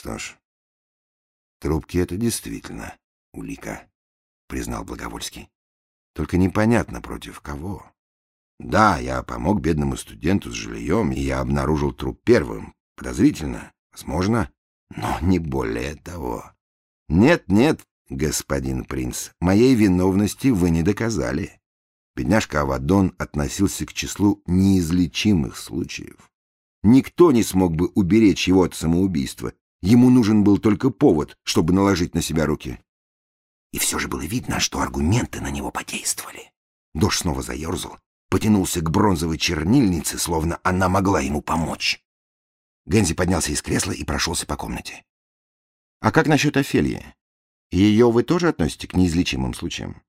Что ж, трубки — это действительно улика, — признал Благовольский. Только непонятно, против кого. Да, я помог бедному студенту с жильем, и я обнаружил труп первым. Подозрительно, возможно, но не более того. Нет, нет, господин принц, моей виновности вы не доказали. Бедняжка Авадон относился к числу неизлечимых случаев. Никто не смог бы уберечь его от самоубийства. Ему нужен был только повод, чтобы наложить на себя руки. И все же было видно, что аргументы на него подействовали. Дождь снова заерзал, потянулся к бронзовой чернильнице, словно она могла ему помочь. Гензи поднялся из кресла и прошелся по комнате. «А как насчет Офелии? Ее вы тоже относите к неизлечимым случаям?»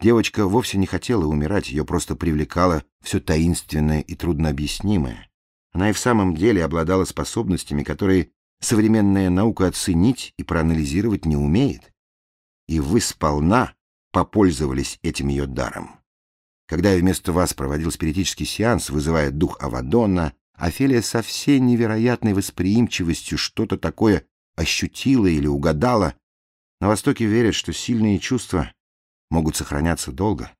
Девочка вовсе не хотела умирать, ее просто привлекало все таинственное и труднообъяснимое. Она и в самом деле обладала способностями, которые современная наука оценить и проанализировать не умеет. И вы сполна попользовались этим ее даром. Когда я вместо вас проводил спиритический сеанс, вызывая дух Авадона, Офелия со всей невероятной восприимчивостью что-то такое ощутила или угадала. На Востоке верят, что сильные чувства могут сохраняться долго.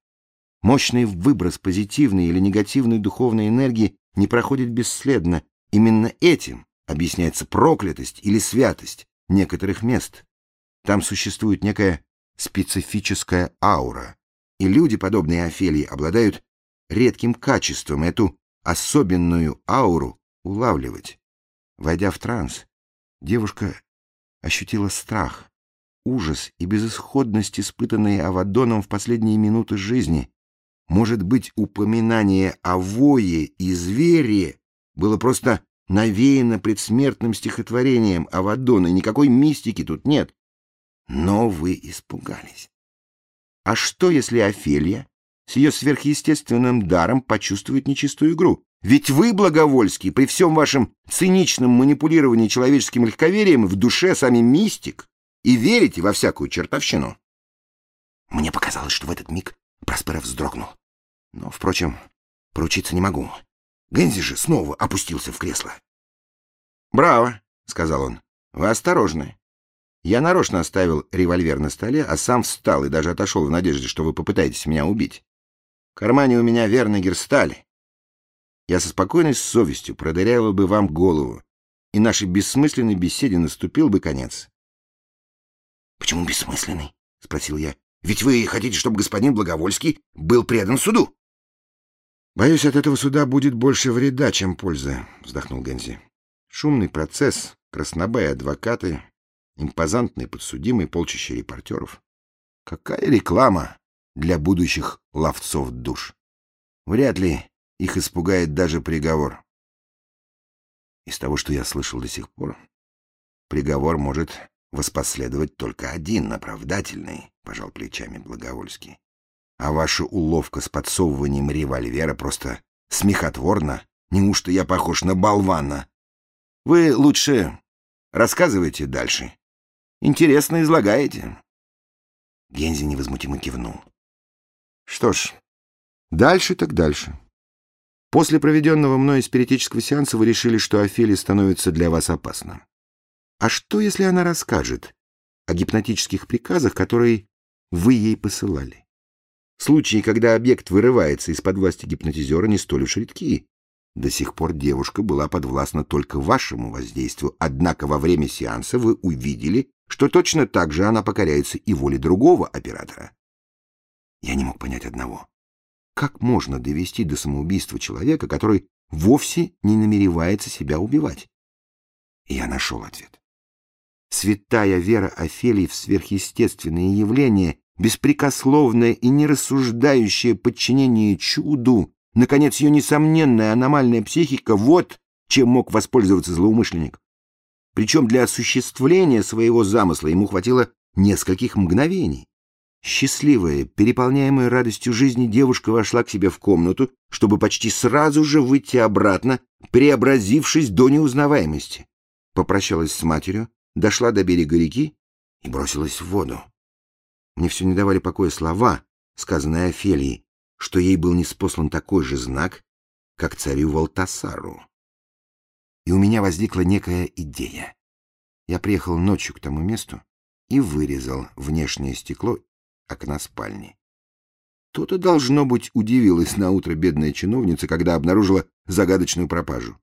Мощный выброс позитивной или негативной духовной энергии не проходит бесследно. Именно этим объясняется проклятость или святость некоторых мест. Там существует некая специфическая аура, и люди, подобные Офелии, обладают редким качеством эту особенную ауру улавливать. Войдя в транс, девушка ощутила страх, ужас и безысходность, испытанные Авадоном в последние минуты жизни. Может быть, упоминание о вое и звере было просто навеяно предсмертным стихотворением Авадона, никакой мистики тут нет. Но вы испугались. А что, если Офелия с ее сверхъестественным даром почувствует нечистую игру? Ведь вы, Благовольский, при всем вашем циничном манипулировании человеческим легковерием в душе сами мистик и верите во всякую чертовщину. Мне показалось, что в этот миг Просперов вздрогнул. Но, впрочем, поручиться не могу. Гензи же снова опустился в кресло. «Браво!» — сказал он. «Вы осторожны. Я нарочно оставил револьвер на столе, а сам встал и даже отошел в надежде, что вы попытаетесь меня убить. В кармане у меня верный герсталь. Я со спокойной совестью продырявил бы вам голову, и нашей бессмысленной беседе наступил бы конец. — Почему бессмысленный? — спросил я. — Ведь вы хотите, чтобы господин Благовольский был предан суду? — Боюсь, от этого суда будет больше вреда, чем пользы, — вздохнул Гензи. Шумный процесс, краснобай адвокаты, импозантный подсудимый, полчища репортеров. Какая реклама для будущих ловцов душ! Вряд ли их испугает даже приговор. Из того, что я слышал до сих пор, приговор может воспоследовать только один, оправдательный, — пожал плечами Благовольский. А ваша уловка с подсовыванием револьвера просто смехотворна. Неужто я похож на болвана? Вы лучше рассказывайте дальше. Интересно излагаете. Гензи невозмутимо кивнул. Что ж, дальше так дальше. После проведенного мной спиритического сеанса вы решили, что Офелия становится для вас опасна. А что, если она расскажет о гипнотических приказах, которые вы ей посылали? Случаи, когда объект вырывается из-под власти гипнотизера, не столь уж редки. До сих пор девушка была подвластна только вашему воздействию, однако во время сеанса вы увидели, что точно так же она покоряется и воле другого оператора. Я не мог понять одного. Как можно довести до самоубийства человека, который вовсе не намеревается себя убивать? И я нашел ответ. Святая вера Офелии в сверхъестественные явления, беспрекословное и нерассуждающее подчинение чуду, наконец, ее несомненная аномальная психика — вот чем мог воспользоваться злоумышленник. Причем для осуществления своего замысла ему хватило нескольких мгновений. Счастливая, переполняемая радостью жизни, девушка вошла к себе в комнату, чтобы почти сразу же выйти обратно, преобразившись до неузнаваемости. Попрощалась с матерью, дошла до берега реки и бросилась в воду. Мне все не давали покоя слова, сказанные Офелии, что ей был неспослан такой же знак, как царю Валтасару и у меня возникла некая идея. Я приехал ночью к тому месту и вырезал внешнее стекло окна спальни. То-то, должно быть, удивилась на утро бедная чиновница, когда обнаружила загадочную пропажу.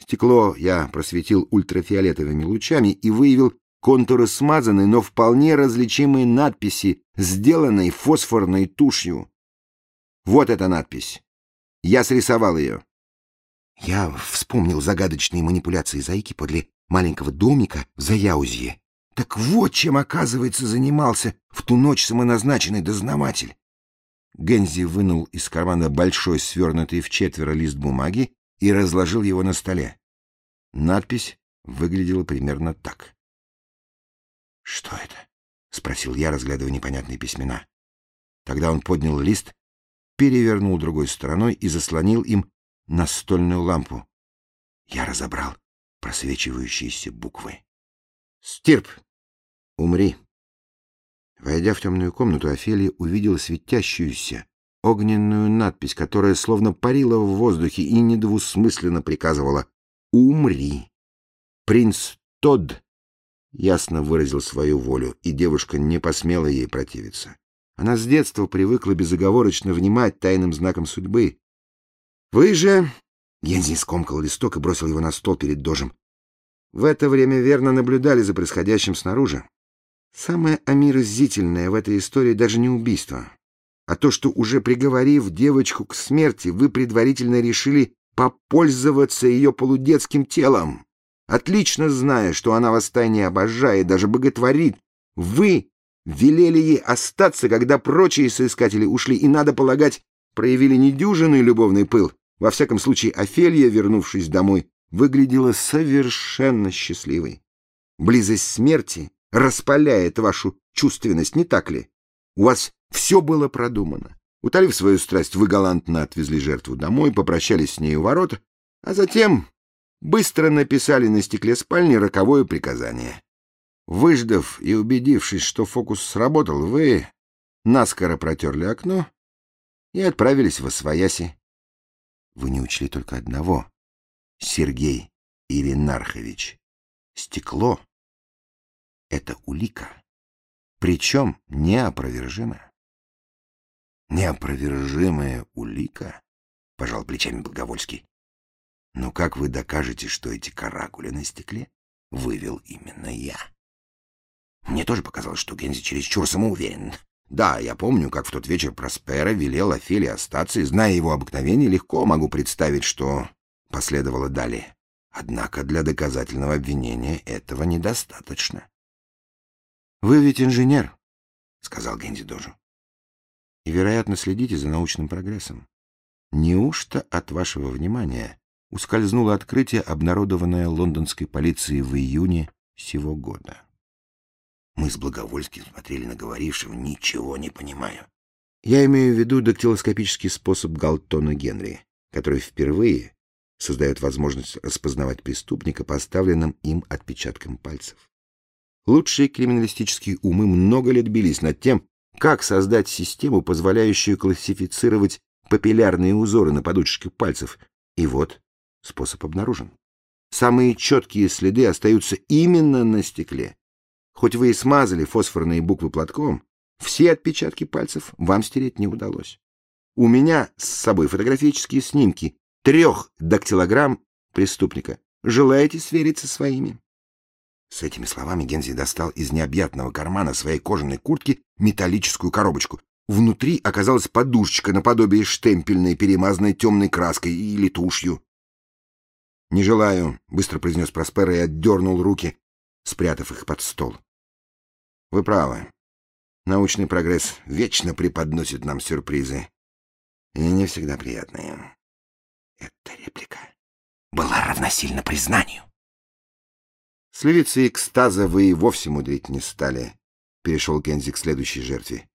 Стекло я просветил ультрафиолетовыми лучами и выявил контуры смазанной, но вполне различимые надписи, сделанной фосфорной тушью. Вот эта надпись. Я срисовал ее. Я вспомнил загадочные манипуляции Зайки подле маленького домика в Заяузье. Так вот чем, оказывается, занимался в ту ночь самоназначенный дознаватель. Гензи вынул из кармана большой свернутый в четверо лист бумаги и разложил его на столе. Надпись выглядела примерно так. «Что это?» — спросил я, разглядывая непонятные письмена. Тогда он поднял лист, перевернул другой стороной и заслонил им настольную лампу. Я разобрал просвечивающиеся буквы. «Стирп! Умри!» Войдя в темную комнату, Офелия увидела светящуюся, огненную надпись, которая словно парила в воздухе и недвусмысленно приказывала «Умри!». Принц Тодд ясно выразил свою волю, и девушка не посмела ей противиться. Она с детства привыкла безоговорочно внимать тайным знакам судьбы. «Вы же...» — Гензи скомкал листок и бросил его на стол перед дожем. «В это время верно наблюдали за происходящим снаружи. Самое омерзительное в этой истории даже не убийство, а то, что уже приговорив девочку к смерти, вы предварительно решили попользоваться ее полудетским телом. Отлично зная, что она вас тайне обожает, даже боготворит, вы велели ей остаться, когда прочие соискатели ушли, и, надо полагать, проявили недюжинный любовный пыл. Во всяком случае, Офелия, вернувшись домой, выглядела совершенно счастливой. Близость смерти распаляет вашу чувственность, не так ли? У вас все было продумано. Утолив свою страсть, вы галантно отвезли жертву домой, попрощались с ней у ворот, а затем быстро написали на стекле спальни роковое приказание. Выждав и убедившись, что фокус сработал, вы наскоро протерли окно и отправились в Освояси. Вы не учли только одного, Сергей Иринархович. Стекло это улика, причем неопровержимая. Неопровержимая улика? Пожал плечами Благовольский. Но как вы докажете, что эти каракули на стекле вывел именно я? Мне тоже показалось, что Гензи чересчур самоуверен. Да, я помню, как в тот вечер Проспера велел Офелии остаться, и, зная его обыкновение, легко могу представить, что последовало далее. Однако для доказательного обвинения этого недостаточно. «Вы ведь инженер», — сказал Генди Дожу. «И, вероятно, следите за научным прогрессом. Неужто от вашего внимания ускользнуло открытие, обнародованное лондонской полицией в июне сего года?» Мы с Благовольским смотрели на говорившего, ничего не понимаю. Я имею в виду дактилоскопический способ Галтона Генри, который впервые создает возможность распознавать преступника поставленным им отпечатком пальцев. Лучшие криминалистические умы много лет бились над тем, как создать систему, позволяющую классифицировать папиллярные узоры на подушечках пальцев. И вот способ обнаружен. Самые четкие следы остаются именно на стекле. Хоть вы и смазали фосфорные буквы платком, все отпечатки пальцев вам стереть не удалось. У меня с собой фотографические снимки трех дактилограмм преступника. Желаете свериться своими? С этими словами Гензи достал из необъятного кармана своей кожаной куртки металлическую коробочку. Внутри оказалась подушечка наподобие штемпельной, перемазанной темной краской или тушью. «Не желаю», — быстро произнес Проспера и отдернул руки, спрятав их под стол. «Вы правы. Научный прогресс вечно преподносит нам сюрпризы. И не всегда приятные». Эта реплика была равносильна признанию. С левицей экстаза вы и вовсе мудрить не стали, — перешел Кензи к следующей жертве.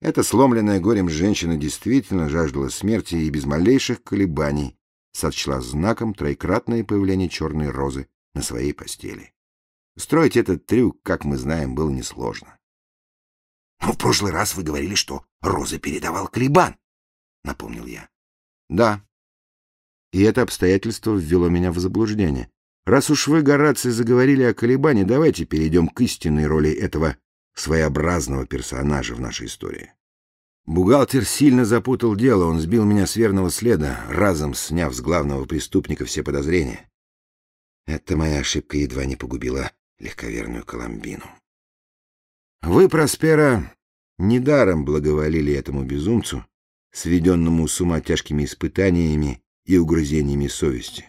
Эта сломленная горем женщина действительно жаждала смерти и без малейших колебаний сочла знаком троекратное появление черной розы на своей постели. Строить этот трюк, как мы знаем, было несложно. — Но в прошлый раз вы говорили, что розы передавал Калибан, — напомнил я. — Да. И это обстоятельство ввело меня в заблуждение. Раз уж вы, Гораций, заговорили о колебании, давайте перейдем к истинной роли этого своеобразного персонажа в нашей истории. Бухгалтер сильно запутал дело, он сбил меня с верного следа, разом сняв с главного преступника все подозрения. Эта моя ошибка едва не погубила легковерную Коломбину. Вы, Проспера, недаром благоволили этому безумцу, сведенному с ума тяжкими испытаниями и угрызениями совести.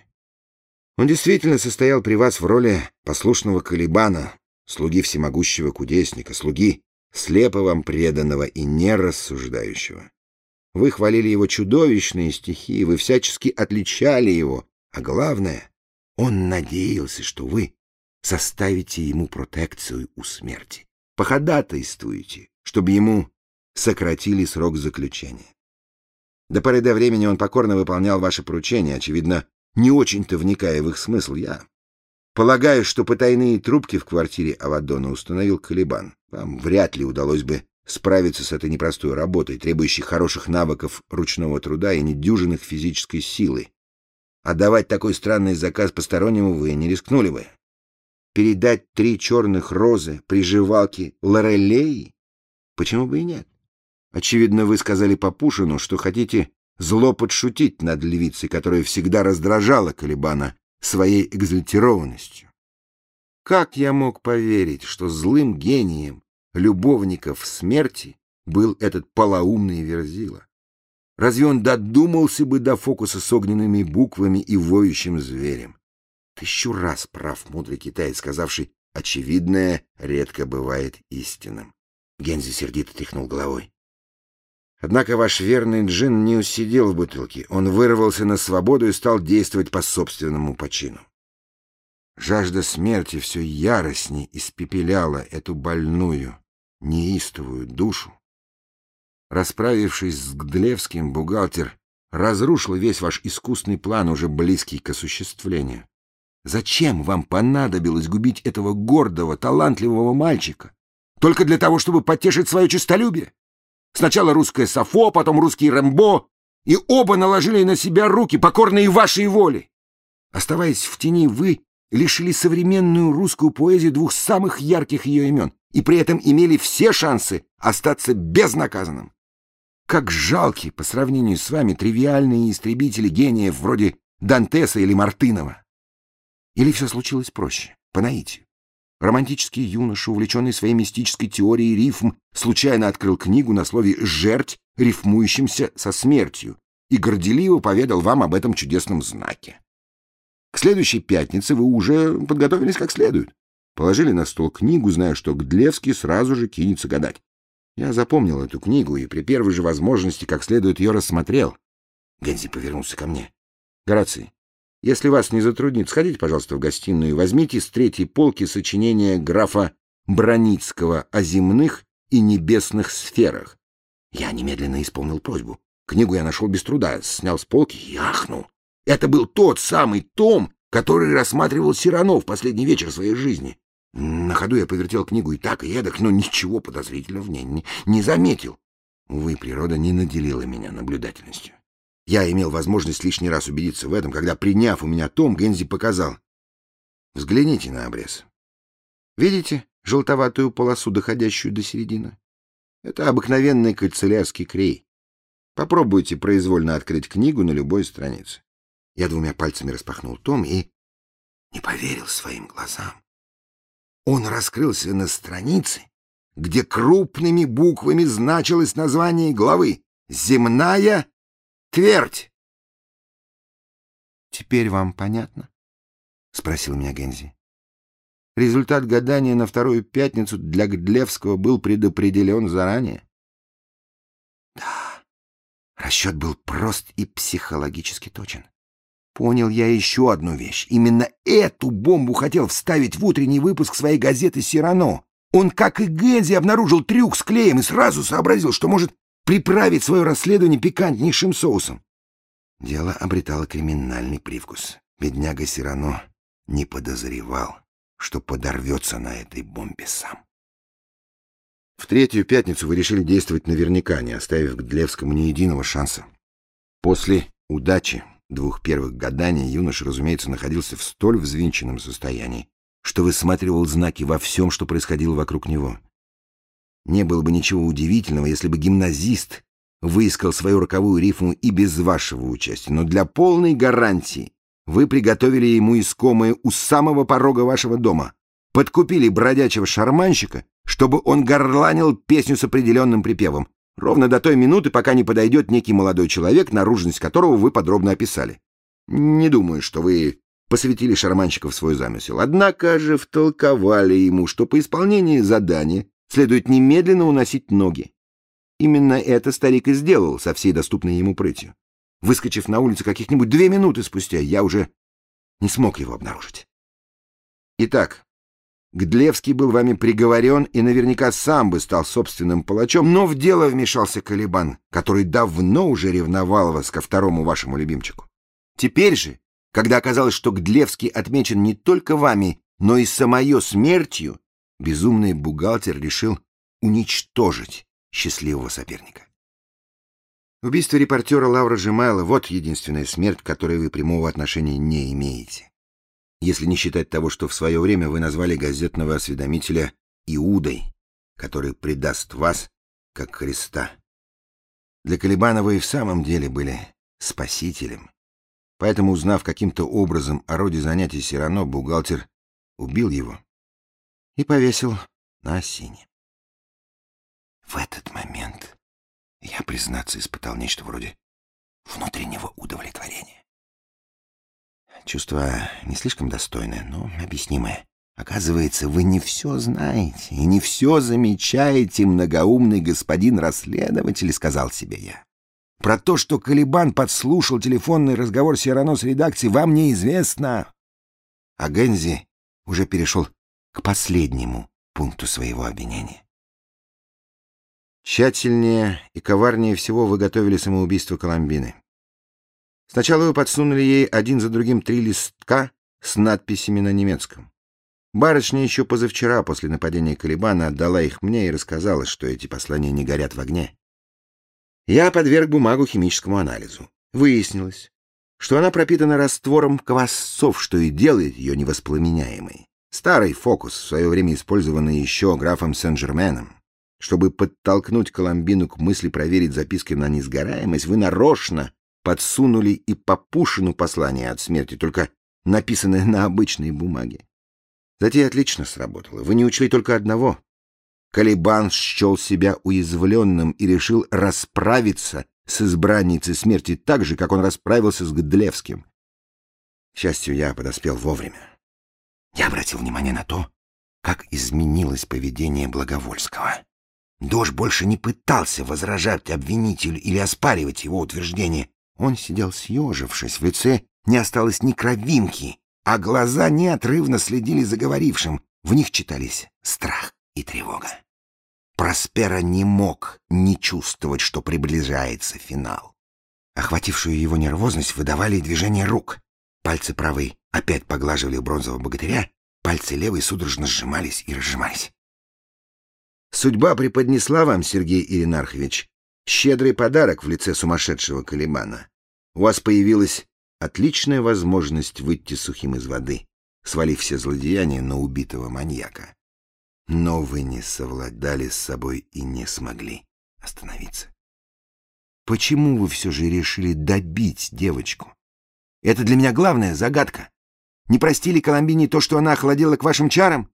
Он действительно состоял при вас в роли послушного колебана, слуги всемогущего кудесника, слуги слепо вам преданного и нерассуждающего. Вы хвалили его чудовищные стихи, вы всячески отличали его, а главное, он надеялся, что вы составите ему протекцию у смерти, походатайствуете, чтобы ему сократили срок заключения. До поры до времени он покорно выполнял ваши поручения, очевидно, не очень-то вникая в их смысл. Я полагаю, что потайные трубки в квартире Авадона установил Калибан. Вам вряд ли удалось бы справиться с этой непростой работой, требующей хороших навыков ручного труда и недюжинных физической силы. Отдавать такой странный заказ постороннему вы не рискнули бы. Передать три черных розы приживалке Лорелей? Почему бы и нет? Очевидно, вы сказали Папушину, что хотите зло подшутить над львицей, которая всегда раздражала Калибана своей экзальтированностью. Как я мог поверить, что злым гением любовников смерти был этот полоумный Верзила? Разве он додумался бы до фокуса с огненными буквами и воющим зверем? Тысячу раз прав мудрый китаец, сказавший «очевидное редко бывает истинным». Гензи сердито тряхнул головой. Однако ваш верный джин не усидел в бутылке. Он вырвался на свободу и стал действовать по собственному почину. Жажда смерти все яростней испепеляла эту больную, неистовую душу. Расправившись с Гдлевским, бухгалтер разрушил весь ваш искусный план, уже близкий к осуществлению. Зачем вам понадобилось губить этого гордого, талантливого мальчика? Только для того, чтобы потешить свое честолюбие? Сначала русское Сафо, потом русский Рэмбо, и оба наложили на себя руки, покорные вашей воле. Оставаясь в тени, вы лишили современную русскую поэзию двух самых ярких ее имен и при этом имели все шансы остаться безнаказанным. Как жалки по сравнению с вами тривиальные истребители гениев вроде Дантеса или Мартынова. Или все случилось проще, по наитию. Романтический юноша, увлеченный своей мистической теорией рифм, случайно открыл книгу на слове «жерть», рифмующимся со смертью, и горделиво поведал вам об этом чудесном знаке. К следующей пятнице вы уже подготовились как следует. Положили на стол книгу, зная, что Гдлевский сразу же кинется гадать. Я запомнил эту книгу и при первой же возможности как следует ее рассмотрел. Гензи повернулся ко мне. — Гораций, если вас не затруднит, сходите, пожалуйста, в гостиную и возьмите с третьей полки сочинение графа Броницкого о земных и небесных сферах. Я немедленно исполнил просьбу. Книгу я нашел без труда, снял с полки и ахнул. Это был тот самый том, который рассматривал Сирано в последний вечер своей жизни. На ходу я повертел книгу и так, и эдак, но ничего подозрительного в ней не, не заметил. Увы, природа не наделила меня наблюдательностью. Я имел возможность лишний раз убедиться в этом, когда, приняв у меня том, Гензи показал. Взгляните на обрез. Видите желтоватую полосу, доходящую до середины? Это обыкновенный канцелярский крей. Попробуйте произвольно открыть книгу на любой странице. Я двумя пальцами распахнул том и не поверил своим глазам. Он раскрылся на странице, где крупными буквами значилось название главы «Земная Твердь!» «Теперь вам понятно?» — спросил меня Гензи. Результат гадания на вторую пятницу для Гдлевского был предопределен заранее. Да, расчет был прост и психологически точен. Понял я еще одну вещь. Именно эту бомбу хотел вставить в утренний выпуск своей газеты «Сирано». Он, как и Гензи, обнаружил трюк с клеем и сразу сообразил, что может приправить свое расследование пикантнейшим соусом. Дело обретало криминальный привкус. Бедняга Сирано не подозревал, что подорвется на этой бомбе сам. В третью пятницу вы решили действовать наверняка, не оставив Гдлевскому ни единого шанса. После удачи двух первых гаданий юноша, разумеется, находился в столь взвинченном состоянии, что высматривал знаки во всем, что происходило вокруг него. Не было бы ничего удивительного, если бы гимназист выискал свою роковую рифму и без вашего участия, но для полной гарантии вы приготовили ему искомое у самого порога вашего дома, подкупили бродячего шарманщика, чтобы он горланил песню с определенным припевом, ровно до той минуты, пока не подойдет некий молодой человек, наружность которого вы подробно описали. Не думаю, что вы посвятили шарманщика в свой замысел, однако же втолковали ему, что по исполнении задания следует немедленно уносить ноги. Именно это старик и сделал со всей доступной ему прытью. Выскочив на улицу каких-нибудь две минуты спустя, я уже не смог его обнаружить. Итак, Гдлевский был вами приговорен и наверняка сам бы стал собственным палачом, но в дело вмешался Калибан, который давно уже ревновал вас ко второму вашему любимчику. Теперь же, когда оказалось, что Гдлевский отмечен не только вами, но и самое смертью, безумный бухгалтер решил уничтожить счастливого соперника. Убийство репортера Лавра Жемайла — вот единственная смерть, к которой вы прямого отношения не имеете. Если не считать того, что в свое время вы назвали газетного осведомителя Иудой, который предаст вас, как Христа. Для Калибана вы и в самом деле были спасителем. Поэтому, узнав каким-то образом о роде занятий Сирано, бухгалтер убил его и повесил на осине. В этот момент я, признаться, испытал нечто вроде внутреннего удовлетворения. Чувство не слишком достойное, но объяснимое. Оказывается, вы не все знаете и не все замечаете, многоумный господин расследователь, сказал себе я. Про то, что Калибан подслушал телефонный разговор Сирано с редакцией, вам неизвестно. А Гензи уже перешел к последнему пункту своего обвинения. Тщательнее и коварнее всего вы готовили самоубийство Коломбины. Сначала вы подсунули ей один за другим три листка с надписями на немецком. Барышня еще позавчера после нападения Калибана отдала их мне и рассказала, что эти послания не горят в огне. Я подверг бумагу химическому анализу. Выяснилось, что она пропитана раствором квасцов, что и делает ее невоспламеняемой. Старый фокус, в свое время использованный еще графом Сен-Жерменом. Чтобы подтолкнуть Коломбину к мысли проверить записки на несгораемость, вы нарочно подсунули и Папушину послание от смерти, только написанное на обычной бумаге. Затея отлично сработала. Вы не учли только одного. Калибан счел себя уязвленным и решил расправиться с избранницей смерти так же, как он расправился с Гдлевским. К счастью, я подоспел вовремя. Я обратил внимание на то, как изменилось поведение Благовольского. Дож больше не пытался возражать обвинителю или оспаривать его утверждение. Он сидел съежившись, в лице не осталось ни кровинки, а глаза неотрывно следили за говорившим. В них читались страх и тревога. Проспера не мог не чувствовать, что приближается финал. Охватившую его нервозность выдавали движения рук. Пальцы правой опять поглаживали бронзового богатыря, пальцы левой судорожно сжимались и разжимались. Судьба преподнесла вам, Сергей Иринархович, щедрый подарок в лице сумасшедшего Калимана. У вас появилась отличная возможность выйти сухим из воды, свалив все злодеяния на убитого маньяка. Но вы не совладали с собой и не смогли остановиться. Почему вы все же решили добить девочку? Это для меня главная загадка. Не простили Коломбине то, что она охладела к вашим чарам?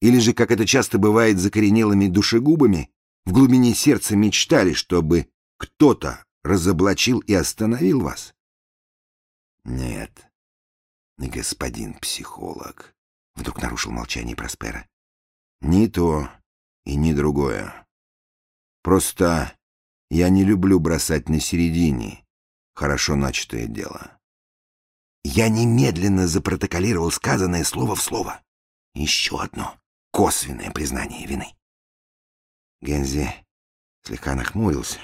Или же, как это часто бывает закоренелыми душегубами, в глубине сердца мечтали, чтобы кто-то разоблачил и остановил вас? Нет, господин психолог, вдруг нарушил молчание Проспера. Ни то и ни другое. Просто я не люблю бросать на середине хорошо начатое дело. Я немедленно запротоколировал сказанное слово в слово. Еще одно косвенное признание вины. Гензи слегка нахмурился,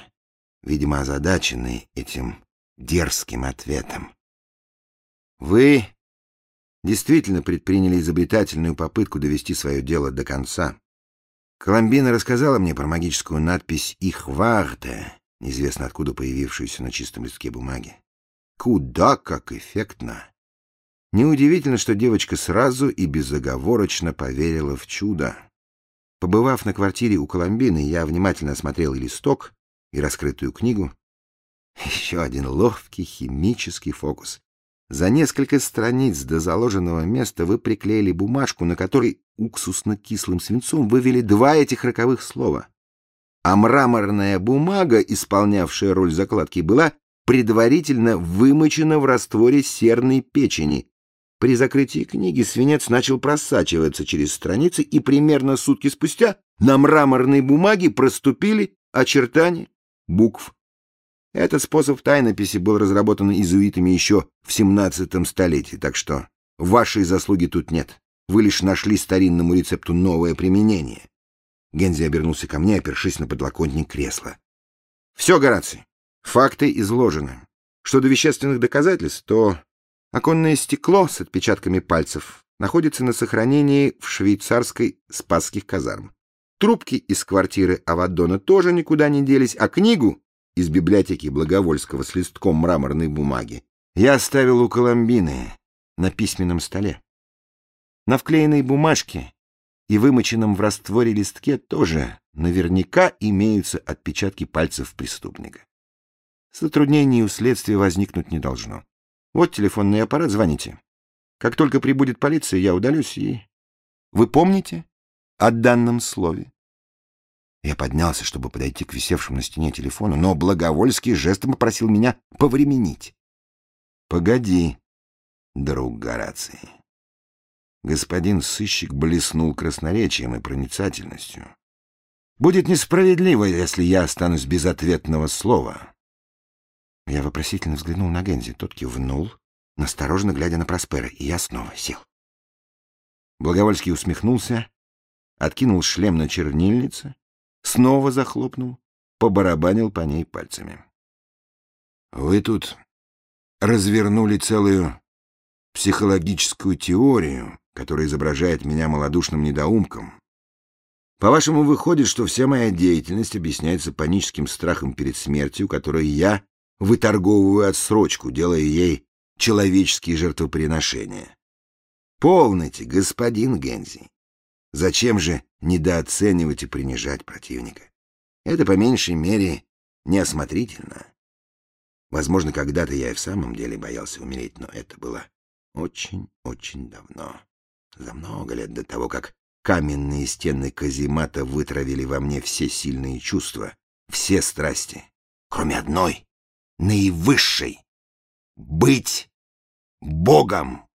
видимо, озадаченный этим дерзким ответом. «Вы действительно предприняли изобретательную попытку довести свое дело до конца. Коломбина рассказала мне про магическую надпись «Их варте», неизвестно откуда появившуюся на чистом листке бумаги. Куда как эффектно. Неудивительно, что девочка сразу и безоговорочно поверила в чудо. Побывав на квартире у Коломбины, я внимательно осмотрел и листок, и раскрытую книгу. Еще один ловкий химический фокус. За несколько страниц до заложенного места вы приклеили бумажку, на которой уксусно-кислым свинцом вывели два этих роковых слова. А мраморная бумага, исполнявшая роль закладки, была предварительно вымочена в растворе серной печени. При закрытии книги свинец начал просачиваться через страницы, и примерно сутки спустя на мраморной бумаге проступили очертания букв. Этот способ тайнописи был разработан иезуитами еще в 17 столетии, так что вашей заслуги тут нет. Вы лишь нашли старинному рецепту новое применение. Гензи обернулся ко мне, опершись на подлокотник кресла. Все, Гораций, факты изложены. Что до вещественных доказательств, то оконное стекло с отпечатками пальцев находится на сохранении в швейцарской Спасских казарм. Трубки из квартиры Авадона тоже никуда не делись, а книгу из библиотеки Благовольского с листком мраморной бумаги я оставил у Коломбины на письменном столе. На вклеенной бумажке и вымоченном в растворе листке тоже наверняка имеются отпечатки пальцев преступника. Затруднений у следствия возникнуть не должно. Вот телефонный аппарат, звоните. Как только прибудет полиция, я удалюсь и... Вы помните о данном слове? Я поднялся, чтобы подойти к висевшему на стене телефону, но Благовольский жестом попросил меня повременить. — Погоди, друг Гораций. Господин сыщик блеснул красноречием и проницательностью. Будет несправедливо, если я останусь без ответного слова. Я вопросительно взглянул на Гензи. Тот кивнул, настороженно глядя на Проспера, и я снова сел. Благовольский усмехнулся, откинул шлем на чернильнице, снова захлопнул, побарабанил по ней пальцами. Вы тут развернули целую психологическую теорию, которая изображает меня малодушным недоумком. По-вашему, выходит, что вся моя деятельность объясняется паническим страхом перед смертью, которой я выторговываю отсрочку, делая ей человеческие жертвоприношения. Полните, господин Гензи. Зачем же недооценивать и принижать противника? Это, по меньшей мере, неосмотрительно. Возможно, когда-то я и в самом деле боялся умереть, но это было очень-очень давно. За много лет до того, как каменные стены каземата вытравили во мне все сильные чувства, все страсти, кроме одной, наивысшей — быть Богом.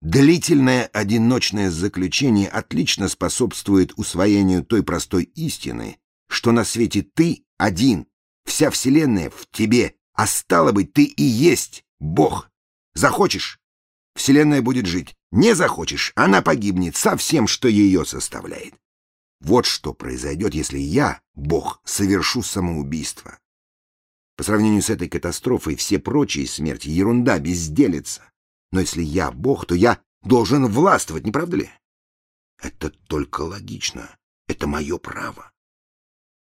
Длительное одиночное заключение отлично способствует усвоению той простой истины, что на свете ты один, вся вселенная в тебе, а стало быть, ты и есть Бог. Захочешь — вселенная будет жить, не захочешь — она погибнет со всем, что ее составляет. Вот что произойдет, если я, Бог, совершу самоубийство. По сравнению с этой катастрофой все прочие смерти — ерунда, безделица. Но если я Бог, то я должен властвовать, не правда ли? Это только логично. Это мое право.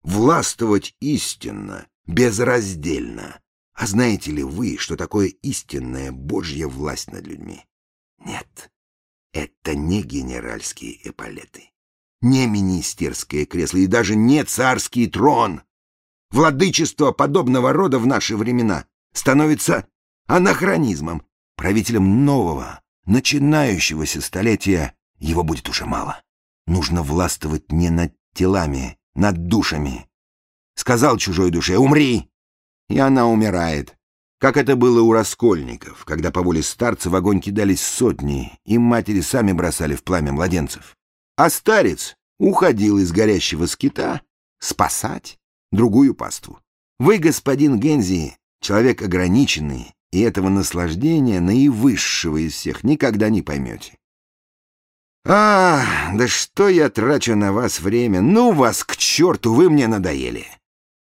Властвовать истинно, безраздельно. А знаете ли вы, что такое истинная Божья власть над людьми? Нет, это не генеральские эполеты, не министерское кресло и даже не царский трон. Владычество подобного рода в наши времена становится анахронизмом, Правителем нового, начинающегося столетия его будет уже мало. Нужно властвовать не над телами, над душами. Сказал чужой душе «Умри!» И она умирает. Как это было у раскольников, когда по воле старца в огонь кидались сотни, и матери сами бросали в пламя младенцев. А старец уходил из горящего скита спасать другую паству. Вы, господин Гензи, человек ограниченный, и этого наслаждения наивысшего из всех никогда не поймете. А, да что я трачу на вас время? Ну вас к черту, вы мне надоели.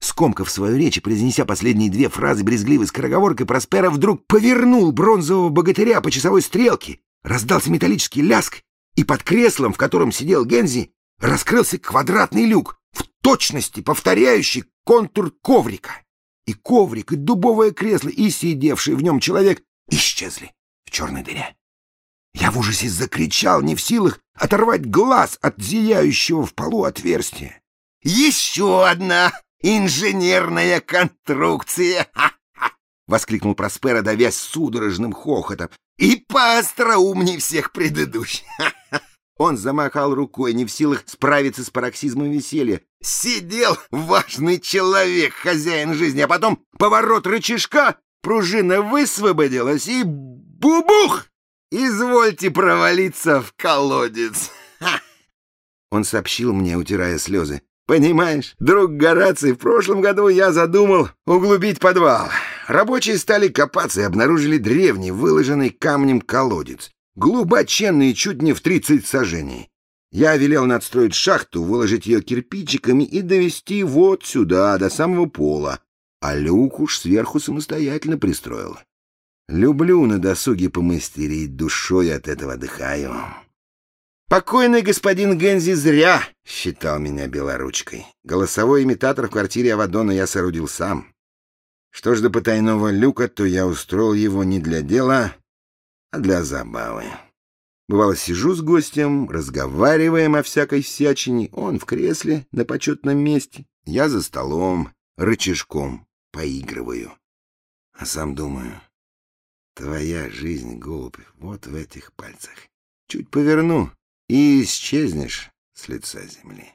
Скомкав свою речь и произнеся последние две фразы брезгливой скороговоркой, Проспера вдруг повернул бронзового богатыря по часовой стрелке, раздался металлический ляск, и под креслом, в котором сидел Гензи, раскрылся квадратный люк, в точности повторяющий контур коврика. и коврик, и дубовое кресло, и сидевший в нем человек исчезли в черной дыре. Я в ужасе закричал, не в силах оторвать глаз от зияющего в полу отверстия. «Еще одна инженерная конструкция!» — воскликнул Проспера, давясь судорожным хохотом. «И поостроумней всех предыдущих!» Он замахал рукой, не в силах справиться с пароксизмом веселья. Сидел важный человек, хозяин жизни, а потом поворот рычажка, пружина высвободилась и бубух! Извольте провалиться в колодец. Он сообщил мне, утирая слезы. Понимаешь, друг Гораций, в прошлом году я задумал углубить подвал. Рабочие стали копаться и обнаружили древний, выложенный камнем колодец глубоченные чуть не в 30 сажений. Я велел надстроить шахту, выложить ее кирпичиками и довести вот сюда, до самого пола, а люк уж сверху самостоятельно пристроил. Люблю на досуге помастерить, душой от этого отдыхаю. Покойный господин Гензи зря считал меня белоручкой. Голосовой имитатор в квартире Авадона я соорудил сам. Что ж до потайного люка, то я устроил его не для дела, а для забавы. Бывало, сижу с гостем, разговариваем о всякой всячине, он в кресле на почетном месте, я за столом, рычажком поигрываю. А сам думаю, твоя жизнь, голубь, вот в этих пальцах. Чуть поверну, и исчезнешь с лица земли.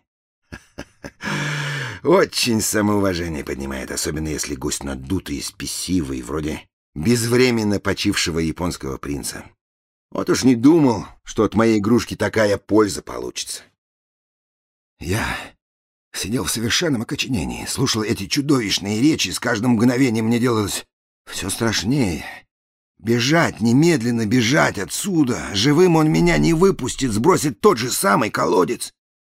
Очень самоуважение поднимает, особенно если гость надутый и спесивый, вроде безвременно почившего японского принца. Вот уж не думал, что от моей игрушки такая польза получится. Я сидел в совершенном окоченении, слушал эти чудовищные речи, с каждым мгновением мне делалось все страшнее. Бежать, немедленно бежать отсюда. Живым он меня не выпустит, сбросит тот же самый колодец.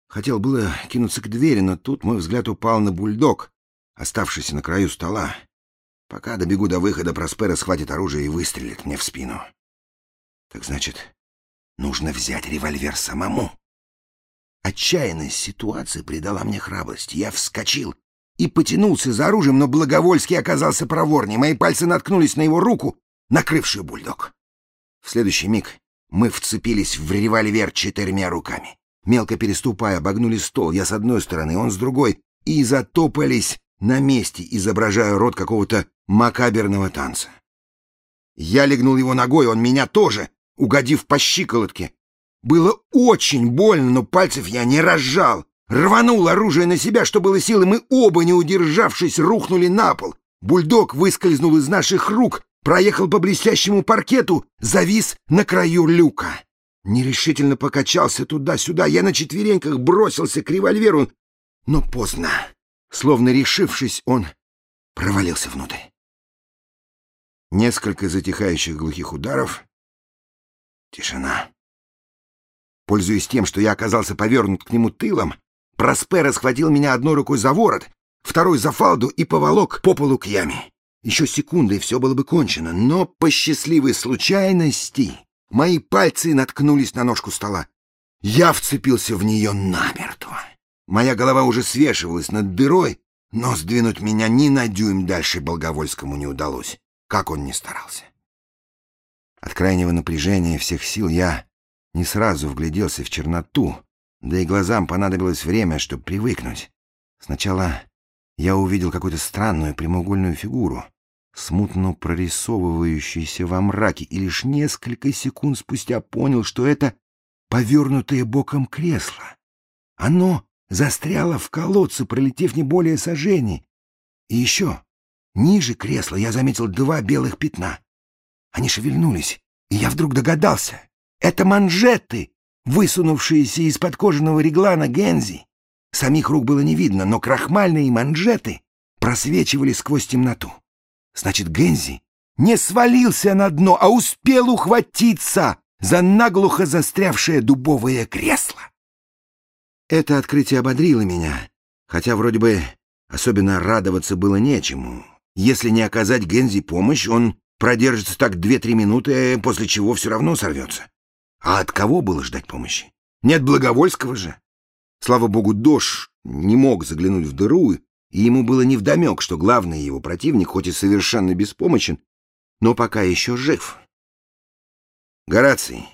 Хотел было кинуться к двери, но тут мой взгляд упал на бульдог, оставшийся на краю стола. Пока добегу до выхода, Проспера схватит оружие и выстрелит мне в спину. Так значит, нужно взять револьвер самому. Отчаянность ситуации придала мне храбрость. Я вскочил и потянулся за оружием, но Благовольский оказался проворнее. Мои пальцы наткнулись на его руку, накрывшую бульдог. В следующий миг мы вцепились в револьвер четырьмя руками. Мелко переступая, обогнули стол, я с одной стороны, он с другой, и затопались на месте, изображая рот какого-то макаберного танца. Я легнул его ногой, он меня тоже, угодив по щиколотке. Было очень больно, но пальцев я не разжал. Рванул оружие на себя, что было силы, мы оба, не удержавшись, рухнули на пол. Бульдог выскользнул из наших рук, проехал по блестящему паркету, завис на краю люка. Нерешительно покачался туда-сюда, я на четвереньках бросился к револьверу, но поздно. Словно решившись, он провалился внутрь. Несколько затихающих глухих ударов. Тишина. Пользуясь тем, что я оказался повернут к нему тылом, Проспера схватил меня одной рукой за ворот, второй за фалду и поволок по полу к яме. Еще секунды, и все было бы кончено, но по счастливой случайности мои пальцы наткнулись на ножку стола. Я вцепился в нее намертво. Моя голова уже свешивалась над дырой, но сдвинуть меня ни на дюйм дальше Болговольскому не удалось как он ни старался. От крайнего напряжения всех сил я не сразу вгляделся в черноту, да и глазам понадобилось время, чтобы привыкнуть. Сначала я увидел какую-то странную прямоугольную фигуру, смутно прорисовывающуюся во мраке, и лишь несколько секунд спустя понял, что это повернутое боком кресло. Оно застряло в колодце, пролетев не более сожжений. И еще Ниже кресла я заметил два белых пятна. Они шевельнулись, и я вдруг догадался. Это манжеты, высунувшиеся из-под кожаного реглана Гензи. Самих рук было не видно, но крахмальные манжеты просвечивали сквозь темноту. Значит, Гензи не свалился на дно, а успел ухватиться за наглухо застрявшее дубовое кресло. Это открытие ободрило меня, хотя вроде бы особенно радоваться было нечему. Если не оказать Гензи помощь, он продержится так две-три минуты, после чего все равно сорвется. А от кого было ждать помощи? Не от Благовольского же. Слава богу, Дош не мог заглянуть в дыру и ему было невдомек, что главный его противник, хоть и совершенно беспомощен, но пока еще жив. «Гораций,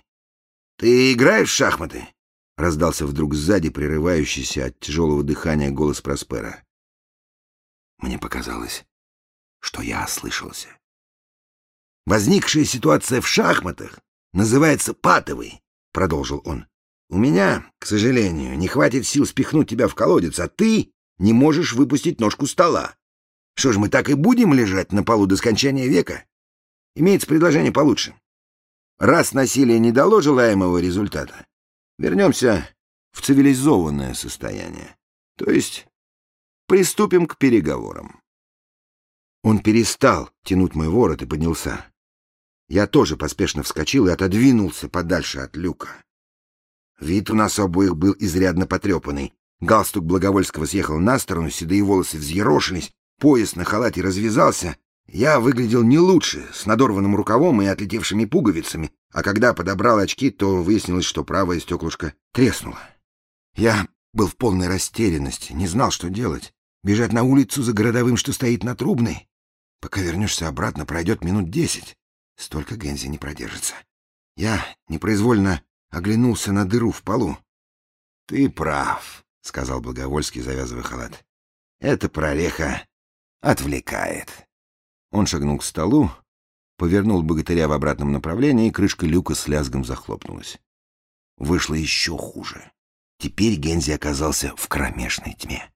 ты играешь в шахматы?» — раздался вдруг сзади прерывающийся от тяжелого дыхания голос Проспера. Мне показалось, что я ослышался. «Возникшая ситуация в шахматах называется патовой», — продолжил он. «У меня, к сожалению, не хватит сил спихнуть тебя в колодец, а ты не можешь выпустить ножку стола. Что ж, мы так и будем лежать на полу до скончания века? Имеется предложение получше. Раз насилие не дало желаемого результата, вернемся в цивилизованное состояние. То есть приступим к переговорам. Он перестал тянуть мой ворот и поднялся. Я тоже поспешно вскочил и отодвинулся подальше от люка. Вид у нас обоих был изрядно потрепанный. Галстук Благовольского съехал на сторону, седые волосы взъерошились, пояс на халате развязался, я выглядел не лучше, с надорванным рукавом и отлетевшими пуговицами, а когда подобрал очки, то выяснилось, что правое стеклышко треснуло. Я был в полной растерянности, не знал, что делать. Бежать на улицу за городовым, что стоит на трубной? Пока вернешься обратно, пройдет минут десять. Столько Гензи не продержится. Я непроизвольно оглянулся на дыру в полу. — Ты прав, — сказал Благовольский, завязывая халат. — Эта прореха отвлекает. Он шагнул к столу, повернул богатыря в обратном направлении, и крышка люка с лязгом захлопнулась. Вышло еще хуже. Теперь Гензи оказался в кромешной тьме.